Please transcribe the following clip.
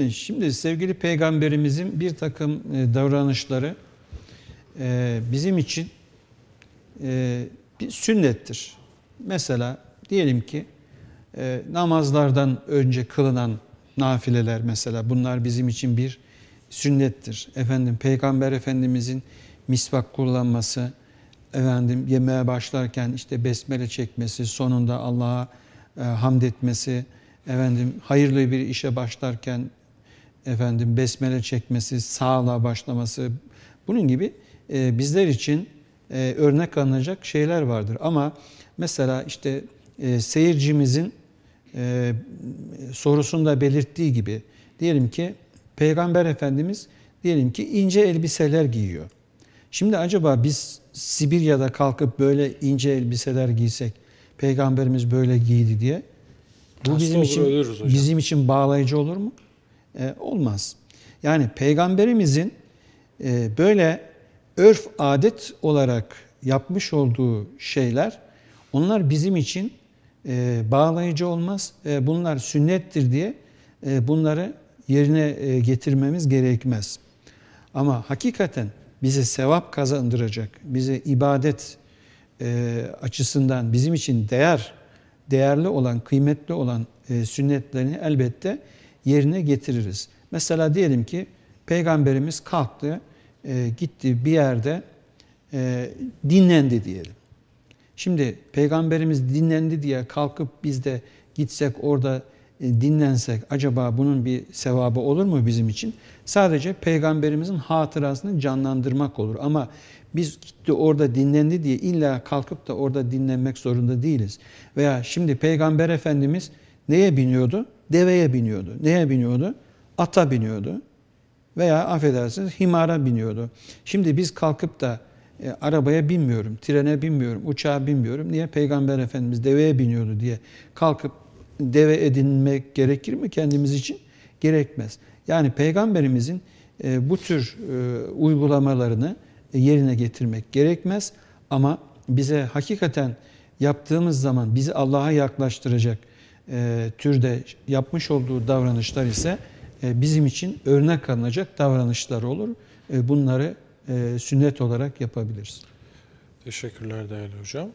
E, Şimdi sevgili peygamberimizin bir takım e, davranışları e, bizim için bir sünnettir. Mesela diyelim ki namazlardan önce kılınan nafileler mesela bunlar bizim için bir sünnettir. Efendim Peygamber Efendimizin misvak kullanması, efendim yemeğe başlarken işte besmele çekmesi, sonunda Allah'a e, hamd etmesi, efendim hayırlı bir işe başlarken efendim besmele çekmesi, sağlığa başlaması bunun gibi e, bizler için e, örnek alınacak şeyler vardır. Ama mesela işte e, seyircimizin e, sorusunda belirttiği gibi diyelim ki Peygamber Efendimiz diyelim ki ince elbiseler giyiyor. Şimdi acaba biz Sibirya'da kalkıp böyle ince elbiseler giysek Peygamberimiz böyle giydi diye bu Hasta bizim olur, için bizim için bağlayıcı olur mu? E, olmaz. Yani peygamberimizin e, böyle örf adet olarak yapmış olduğu şeyler onlar bizim için e, bağlayıcı olmaz. E, bunlar sünnettir diye e, bunları yerine e, getirmemiz gerekmez. Ama hakikaten bize sevap kazandıracak, bize ibadet e, açısından bizim için değer, değerli olan, kıymetli olan e, sünnetlerini elbette yerine getiririz. Mesela diyelim ki Peygamberimiz kalktı, e, gitti bir yerde e, dinlendi diyelim. Şimdi Peygamberimiz dinlendi diye kalkıp biz de gitsek orada e, dinlensek acaba bunun bir sevabı olur mu bizim için? Sadece Peygamberimizin hatırasını canlandırmak olur. Ama biz gitti orada dinlendi diye illa kalkıp da orada dinlenmek zorunda değiliz. Veya şimdi Peygamber Efendimiz neye biniyordu? Deveye biniyordu. Neye biniyordu? Ata biniyordu. Veya affedersiniz himara biniyordu. Şimdi biz kalkıp da e, arabaya binmiyorum, trene binmiyorum, uçağa binmiyorum. Niye? Peygamber Efendimiz deveye biniyordu diye kalkıp deve edinmek gerekir mi kendimiz için? Gerekmez. Yani Peygamberimizin e, bu tür e, uygulamalarını yerine getirmek gerekmez. Ama bize hakikaten yaptığımız zaman bizi Allah'a yaklaştıracak e, türde yapmış olduğu davranışlar ise e, bizim için örnek alınacak davranışlar olur. E, bunları e, sünnet olarak yapabiliriz. Teşekkürler değerli hocam.